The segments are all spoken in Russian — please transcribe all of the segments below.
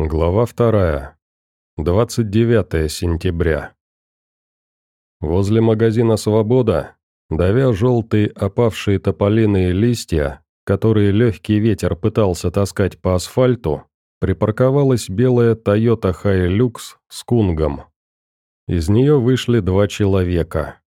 Глава вторая. 29 сентября. Возле магазина «Свобода», давя желтые опавшие тополиные листья, которые легкий ветер пытался таскать по асфальту, припарковалась белая Toyota Hilux с кунгом. Из нее вышли два человека.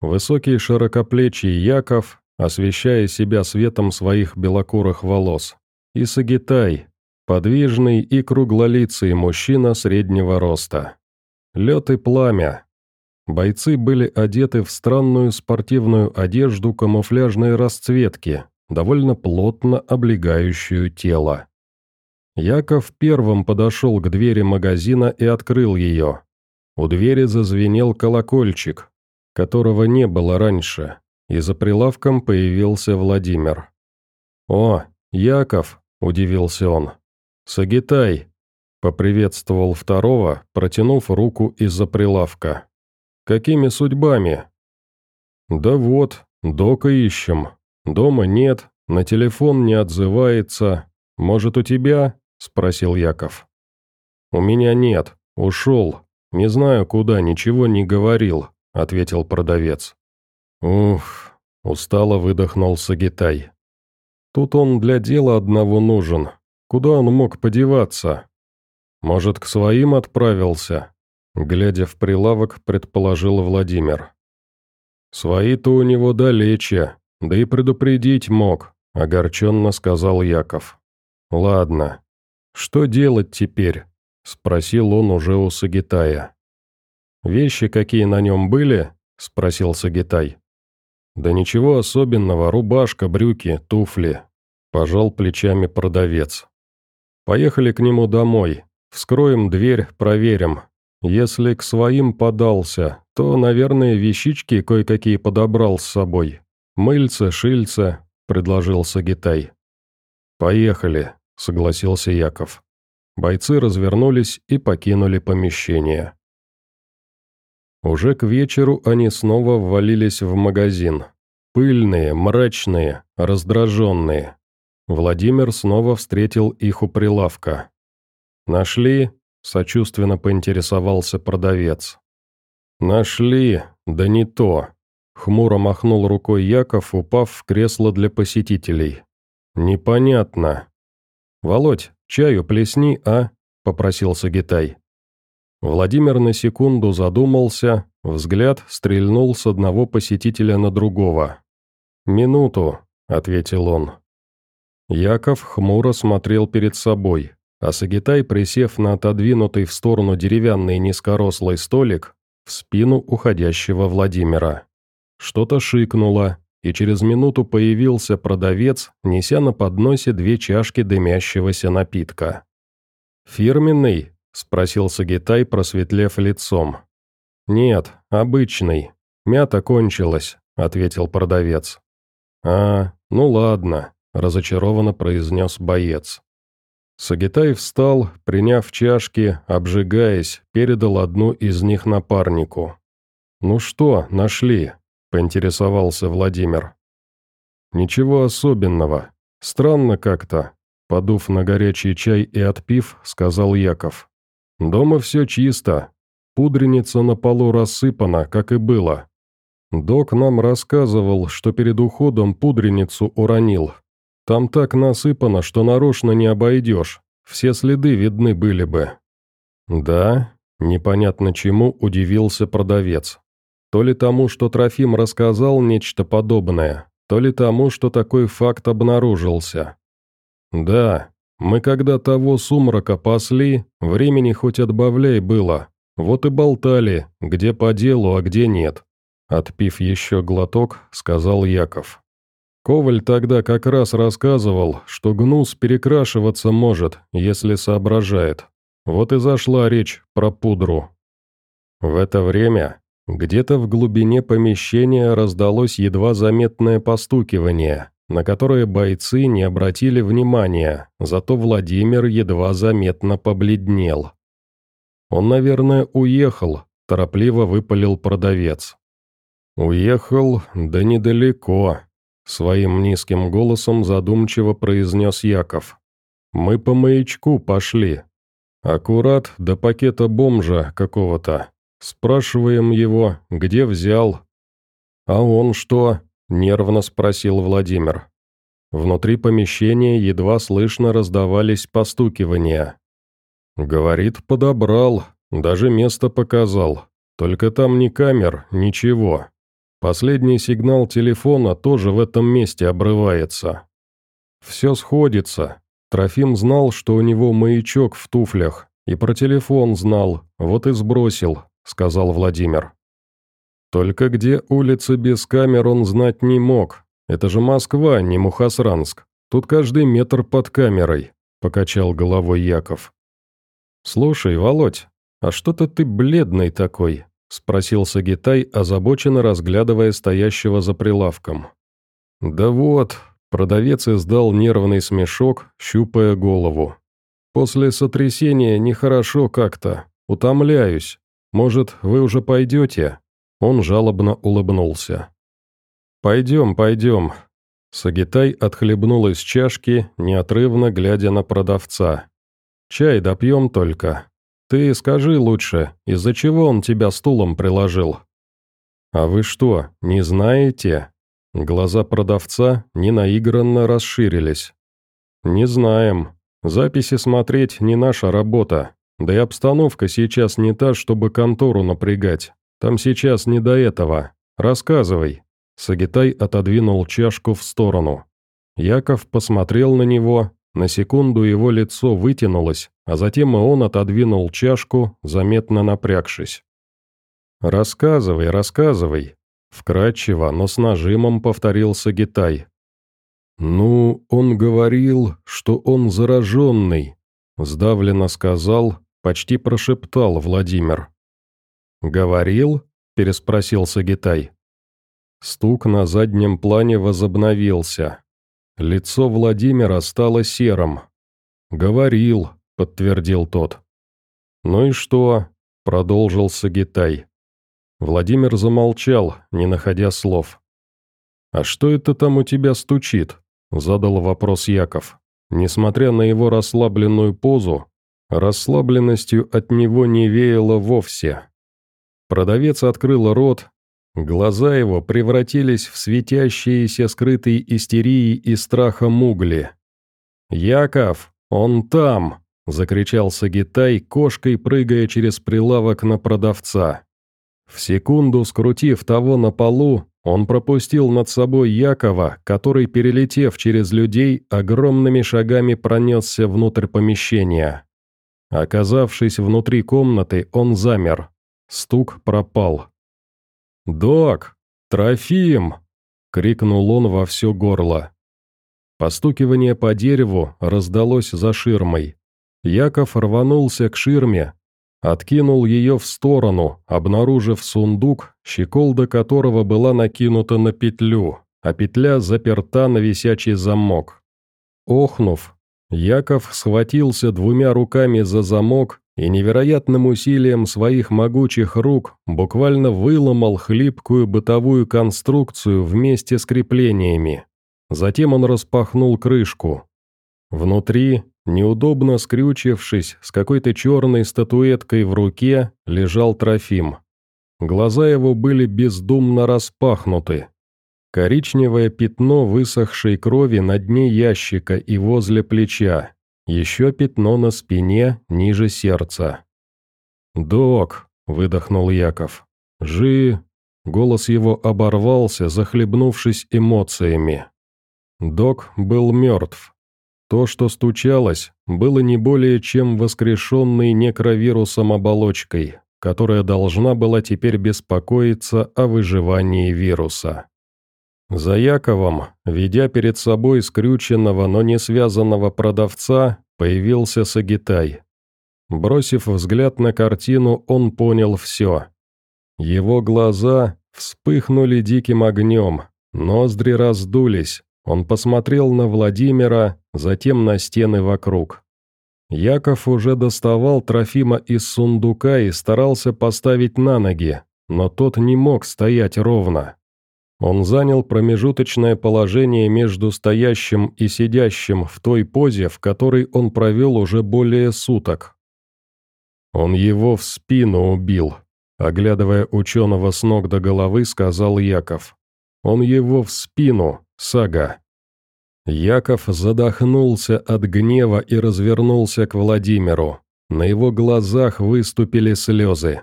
Высокий широкоплечий Яков, освещая себя светом своих белокурых волос, и Сагитай, подвижный и круглолицый мужчина среднего роста. Лед и пламя. Бойцы были одеты в странную спортивную одежду камуфляжной расцветки, довольно плотно облегающую тело. Яков первым подошел к двери магазина и открыл ее. У двери зазвенел колокольчик, которого не было раньше, и за прилавком появился Владимир. «О, Яков!» – удивился он. «Сагитай!» – поприветствовал второго, протянув руку из-за прилавка. «Какими судьбами?» «Да вот, Дока ищем. Дома нет, на телефон не отзывается. Может, у тебя?» – спросил Яков. «У меня нет, ушел. Не знаю куда, ничего не говорил», – ответил продавец. «Ух», – устало выдохнул Сагитай. «Тут он для дела одного нужен. Куда он мог подеваться? Может, к своим отправился?» Глядя в прилавок, предположил Владимир. «Свои-то у него далече, да и предупредить мог», — огорченно сказал Яков. «Ладно. Что делать теперь?» — спросил он уже у Сагитая. «Вещи какие на нем были?» — спросил Сагитай. «Да ничего особенного, рубашка, брюки, туфли», — пожал плечами продавец. «Поехали к нему домой, вскроем дверь, проверим. Если к своим подался, то, наверное, вещички кое-какие подобрал с собой. Мыльце, шильце», — предложил Сагитай. «Поехали», — согласился Яков. Бойцы развернулись и покинули помещение. Уже к вечеру они снова ввалились в магазин. Пыльные, мрачные, раздраженные. Владимир снова встретил их у прилавка. «Нашли?» – сочувственно поинтересовался продавец. «Нашли, да не то», – хмуро махнул рукой Яков, упав в кресло для посетителей. «Непонятно». «Володь, чаю плесни, а?» – попросил Сагитай. Владимир на секунду задумался, взгляд стрельнул с одного посетителя на другого. «Минуту», — ответил он. Яков хмуро смотрел перед собой, а Сагитай, присев на отодвинутый в сторону деревянный низкорослый столик, в спину уходящего Владимира. Что-то шикнуло, и через минуту появился продавец, неся на подносе две чашки дымящегося напитка. «Фирменный?» – спросил Сагитай, просветлев лицом. «Нет, обычный. Мята кончилась», – ответил продавец. «А, ну ладно», – разочарованно произнес боец. Сагитай встал, приняв чашки, обжигаясь, передал одну из них напарнику. «Ну что, нашли?» – поинтересовался Владимир. «Ничего особенного. Странно как-то», – подув на горячий чай и отпив, сказал Яков. «Дома все чисто. Пудреница на полу рассыпана, как и было. Док нам рассказывал, что перед уходом пудреницу уронил. Там так насыпано, что нарочно не обойдешь. Все следы видны были бы». «Да?» – непонятно чему удивился продавец. То ли тому, что Трофим рассказал нечто подобное, то ли тому, что такой факт обнаружился. «Да, мы когда того сумрака пасли, времени хоть отбавляй было, вот и болтали, где по делу, а где нет. Отпив еще глоток, сказал Яков. Коваль тогда как раз рассказывал, что гнус перекрашиваться может, если соображает. Вот и зашла речь про пудру. В это время где-то в глубине помещения раздалось едва заметное постукивание, на которое бойцы не обратили внимания, зато Владимир едва заметно побледнел. «Он, наверное, уехал», – торопливо выпалил продавец. «Уехал, да недалеко», — своим низким голосом задумчиво произнес Яков. «Мы по маячку пошли. Аккурат до пакета бомжа какого-то. Спрашиваем его, где взял. А он что? Нервно спросил Владимир. Внутри помещения едва слышно раздавались постукивания. Говорит, подобрал, даже место показал. Только там ни камер, ничего. Последний сигнал телефона тоже в этом месте обрывается. Все сходится. Трофим знал, что у него маячок в туфлях, и про телефон знал, вот и сбросил, сказал Владимир. Только где улицы без камер он знать не мог. Это же Москва, не Мухасранск. Тут каждый метр под камерой, покачал головой Яков. Слушай, Володь, а что-то ты бледный такой, — спросил Сагитай, озабоченно разглядывая стоящего за прилавком. «Да вот», — продавец издал нервный смешок, щупая голову. «После сотрясения нехорошо как-то, утомляюсь. Может, вы уже пойдете?» Он жалобно улыбнулся. «Пойдем, пойдем». Сагитай отхлебнул из чашки, неотрывно глядя на продавца. «Чай допьем только. «Ты скажи лучше, из-за чего он тебя стулом приложил?» «А вы что, не знаете?» Глаза продавца ненаигранно расширились. «Не знаем. Записи смотреть не наша работа. Да и обстановка сейчас не та, чтобы контору напрягать. Там сейчас не до этого. Рассказывай». Сагитай отодвинул чашку в сторону. Яков посмотрел на него, на секунду его лицо вытянулось, а затем и он отодвинул чашку, заметно напрягшись. «Рассказывай, рассказывай», — вкратчиво, но с нажимом повторил Сагитай. «Ну, он говорил, что он зараженный», — сдавленно сказал, почти прошептал Владимир. «Говорил?» — переспросил Сагитай. Стук на заднем плане возобновился. Лицо Владимира стало серым. «Говорил», — подтвердил тот. «Ну и что?» — продолжил Сагитай. Владимир замолчал, не находя слов. «А что это там у тебя стучит?» — задал вопрос Яков. Несмотря на его расслабленную позу, расслабленностью от него не веяло вовсе. Продавец открыл рот, Глаза его превратились в светящиеся скрытой истерии и страха мугли. «Яков, он там!» – закричал Сагитай, кошкой прыгая через прилавок на продавца. В секунду, скрутив того на полу, он пропустил над собой Якова, который, перелетев через людей, огромными шагами пронесся внутрь помещения. Оказавшись внутри комнаты, он замер. Стук пропал. «Док! Трофим!» — крикнул он во все горло. Постукивание по дереву раздалось за ширмой. Яков рванулся к ширме, откинул ее в сторону, обнаружив сундук, щеколда которого была накинута на петлю, а петля заперта на висячий замок. Охнув, Яков схватился двумя руками за замок и невероятным усилием своих могучих рук буквально выломал хлипкую бытовую конструкцию вместе с креплениями. Затем он распахнул крышку. Внутри, неудобно скрючившись, с какой-то черной статуэткой в руке, лежал Трофим. Глаза его были бездумно распахнуты. Коричневое пятно высохшей крови на дне ящика и возле плеча. Еще пятно на спине, ниже сердца. «Док», — выдохнул Яков. «Жи...» Голос его оборвался, захлебнувшись эмоциями. Док был мертв. То, что стучалось, было не более чем воскрешенной некровирусом оболочкой, которая должна была теперь беспокоиться о выживании вируса. За Яковом, ведя перед собой скрюченного, но не связанного продавца, появился Сагитай. Бросив взгляд на картину, он понял все. Его глаза вспыхнули диким огнем, ноздри раздулись, он посмотрел на Владимира, затем на стены вокруг. Яков уже доставал Трофима из сундука и старался поставить на ноги, но тот не мог стоять ровно. Он занял промежуточное положение между стоящим и сидящим в той позе, в которой он провел уже более суток. Он его в спину убил, оглядывая ученого с ног до головы, сказал Яков. Он его в спину, Сага. Яков задохнулся от гнева и развернулся к Владимиру. На его глазах выступили слезы.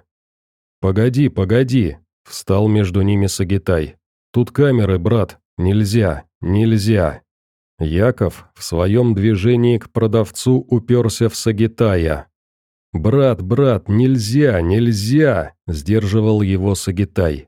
«Погоди, погоди!» – встал между ними Сагитай. «Тут камеры, брат. Нельзя, нельзя!» Яков в своем движении к продавцу уперся в Сагитая. «Брат, брат, нельзя, нельзя!» – сдерживал его Сагитай.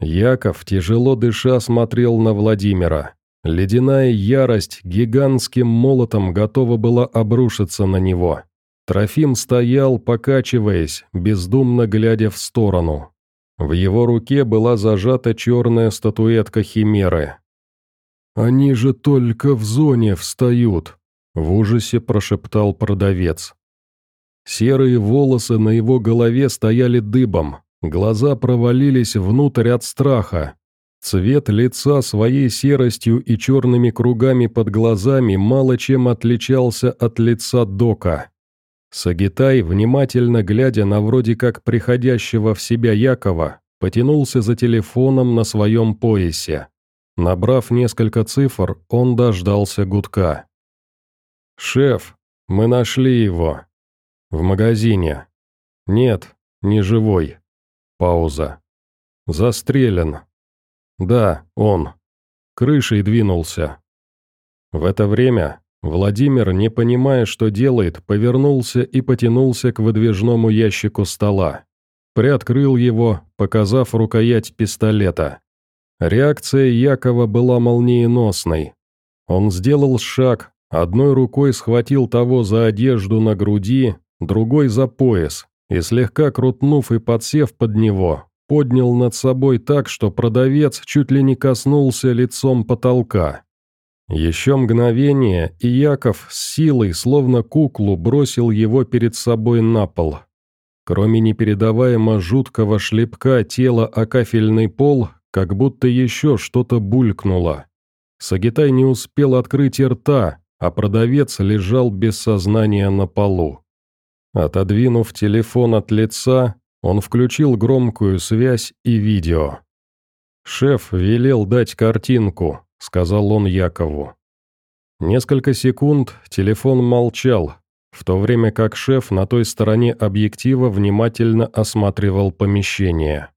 Яков, тяжело дыша, смотрел на Владимира. Ледяная ярость гигантским молотом готова была обрушиться на него. Трофим стоял, покачиваясь, бездумно глядя в сторону. В его руке была зажата черная статуэтка Химеры. «Они же только в зоне встают», — в ужасе прошептал продавец. Серые волосы на его голове стояли дыбом, глаза провалились внутрь от страха. Цвет лица своей серостью и черными кругами под глазами мало чем отличался от лица Дока. Сагитай, внимательно глядя на вроде как приходящего в себя Якова, потянулся за телефоном на своем поясе. Набрав несколько цифр, он дождался гудка. «Шеф, мы нашли его. В магазине. Нет, не живой. Пауза. Застрелен. Да, он. Крышей двинулся. В это время Владимир, не понимая, что делает, повернулся и потянулся к выдвижному ящику стола. Приоткрыл его, показав рукоять пистолета. Реакция Якова была молниеносной. Он сделал шаг, одной рукой схватил того за одежду на груди, другой за пояс, и слегка крутнув и подсев под него, поднял над собой так, что продавец чуть ли не коснулся лицом потолка. Еще мгновение, и Яков с силой, словно куклу, бросил его перед собой на пол. Кроме непередаваемо жуткого шлепка тела о кафельный пол, как будто еще что-то булькнуло. Сагитай не успел открыть рта, а продавец лежал без сознания на полу. Отодвинув телефон от лица, он включил громкую связь и видео. «Шеф велел дать картинку», — сказал он Якову. Несколько секунд телефон молчал, в то время как шеф на той стороне объектива внимательно осматривал помещение.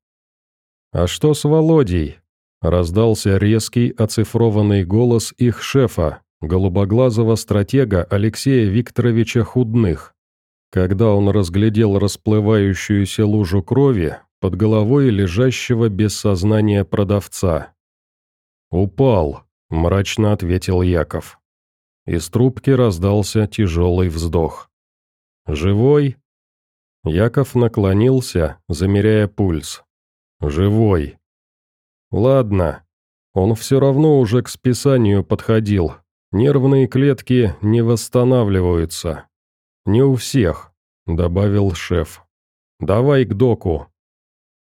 «А что с Володей?» – раздался резкий оцифрованный голос их шефа, голубоглазого стратега Алексея Викторовича Худных. Когда он разглядел расплывающуюся лужу крови под головой лежащего без сознания продавца. «Упал», – мрачно ответил Яков. Из трубки раздался тяжелый вздох. «Живой?» Яков наклонился, замеряя пульс. Живой. Ладно. Он все равно уже к списанию подходил. Нервные клетки не восстанавливаются. Не у всех, добавил шеф. Давай к доку.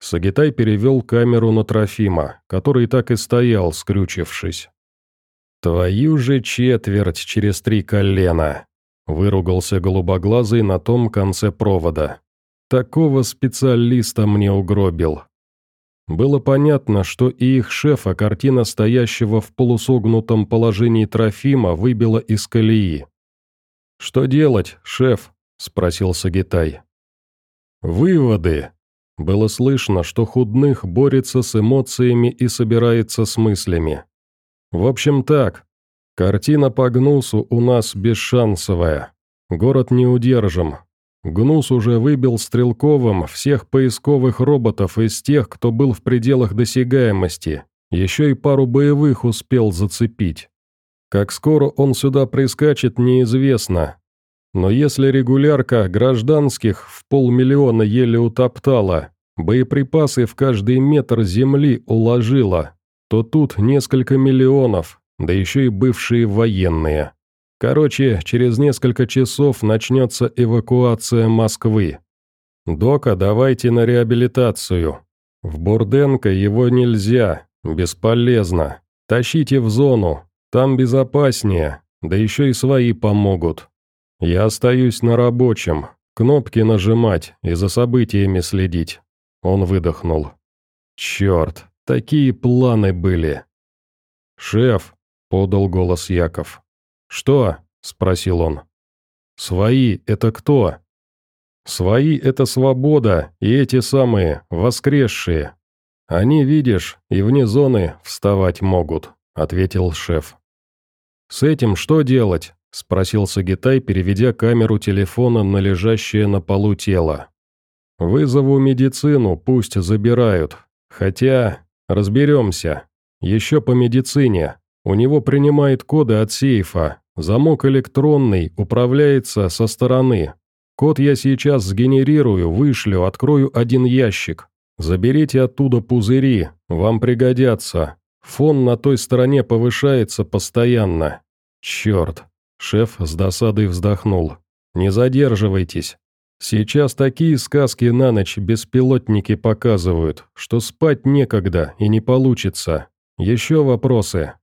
Сагитай перевел камеру на Трофима, который так и стоял, скрючившись. «Твою же четверть через три колена!» – выругался голубоглазый на том конце провода. «Такого специалиста мне угробил. Было понятно, что и их шефа картина стоящего в полусогнутом положении Трофима выбила из колеи. «Что делать, шеф?» – спросил Сагитай. «Выводы!» Было слышно, что Худных борется с эмоциями и собирается с мыслями. «В общем так, картина по гнусу у нас бесшансовая. Город не удержим, Гнус уже выбил Стрелковым всех поисковых роботов из тех, кто был в пределах досягаемости, еще и пару боевых успел зацепить. Как скоро он сюда прискачет, неизвестно. Но если регулярка гражданских в полмиллиона еле утоптала, боеприпасы в каждый метр земли уложила, то тут несколько миллионов, да еще и бывшие военные. Короче, через несколько часов начнется эвакуация Москвы. Дока, давайте на реабилитацию. В Бурденко его нельзя, бесполезно. Тащите в зону, там безопаснее, да еще и свои помогут. Я остаюсь на рабочем, Кнопки нажимать и за событиями следить. Он выдохнул. Черт, такие планы были. «Шеф», — подал голос Яков. «Что?» — спросил он. «Свои — это кто?» «Свои — это свобода, и эти самые, воскресшие. Они, видишь, и вне зоны вставать могут», — ответил шеф. «С этим что делать?» — спросил Сагитай, переведя камеру телефона на лежащее на полу тело. «Вызову медицину, пусть забирают. Хотя, разберемся. Еще по медицине. У него принимает коды от сейфа. Замок электронный, управляется со стороны. Код я сейчас сгенерирую, вышлю, открою один ящик. Заберите оттуда пузыри, вам пригодятся. Фон на той стороне повышается постоянно. Черт. Шеф с досадой вздохнул. Не задерживайтесь. Сейчас такие сказки на ночь беспилотники показывают, что спать некогда и не получится. Еще вопросы?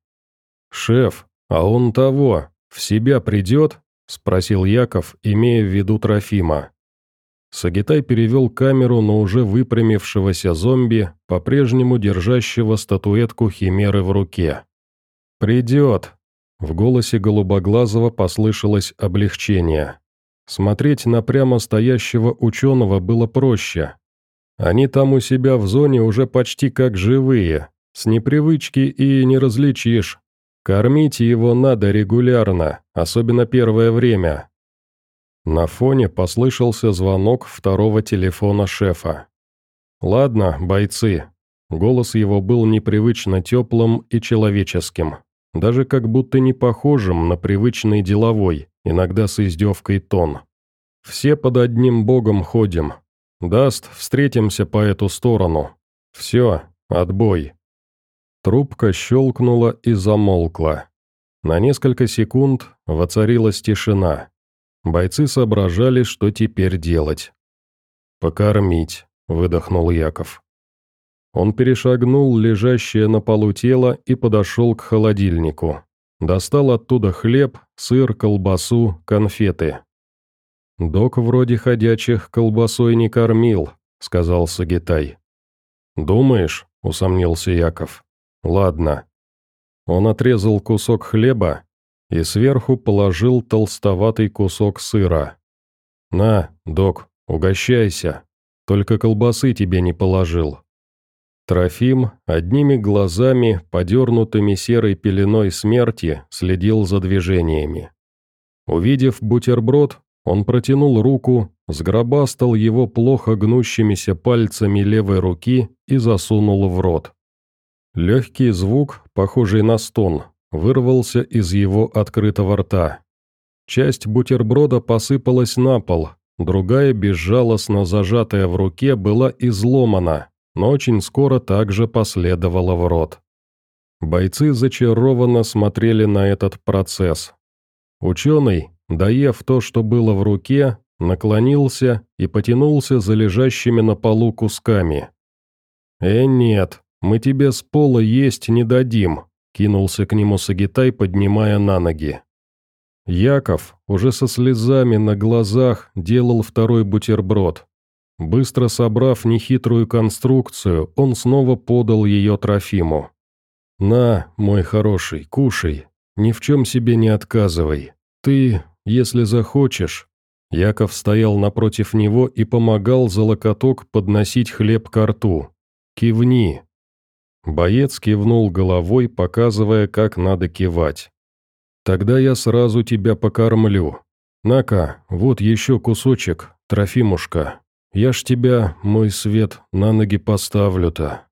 Шеф, а он того, в себя придет? Спросил Яков, имея в виду Трофима. Сагитай перевел камеру на уже выпрямившегося зомби, по-прежнему держащего статуэтку Химеры в руке. «Придет!» В голосе Голубоглазого послышалось облегчение. Смотреть на прямо стоящего ученого было проще. Они там у себя в зоне уже почти как живые, с непривычки и не различишь. Кормить его надо регулярно, особенно первое время, на фоне послышался звонок второго телефона шефа. «Ладно, бойцы». Голос его был непривычно теплым и человеческим, даже как будто не похожим на привычный деловой, иногда с издевкой тон. «Все под одним богом ходим. Даст, встретимся по эту сторону. Все, отбой». Трубка щелкнула и замолкла. На несколько секунд воцарилась тишина. Бойцы соображали, что теперь делать. «Покормить», — выдохнул Яков. Он перешагнул лежащее на полу тело и подошел к холодильнику. Достал оттуда хлеб, сыр, колбасу, конфеты. «Док вроде ходячих колбасой не кормил», — сказал Сагитай. «Думаешь?» — усомнился Яков. «Ладно». Он отрезал кусок хлеба и сверху положил толстоватый кусок сыра. «На, док, угощайся, только колбасы тебе не положил». Трофим одними глазами, подернутыми серой пеленой смерти, следил за движениями. Увидев бутерброд, он протянул руку, сгробастал его плохо гнущимися пальцами левой руки и засунул в рот. Легкий звук, похожий на стон, вырвался из его открытого рта. Часть бутерброда посыпалась на пол, другая, безжалостно зажатая в руке, была изломана, но очень скоро также последовала в рот. Бойцы зачарованно смотрели на этот процесс. Ученый, доев то, что было в руке, наклонился и потянулся за лежащими на полу кусками. «Э, нет, мы тебе с пола есть не дадим», Кинулся к нему Сагитай, поднимая на ноги. Яков, уже со слезами на глазах, делал второй бутерброд. Быстро собрав нехитрую конструкцию, он снова подал ее Трофиму. «На, мой хороший, кушай, ни в чем себе не отказывай. Ты, если захочешь...» Яков стоял напротив него и помогал за локоток подносить хлеб ко рту. «Кивни, Боец кивнул головой, показывая, как надо кивать. «Тогда я сразу тебя покормлю. На-ка, вот еще кусочек, Трофимушка. Я ж тебя, мой свет, на ноги поставлю-то».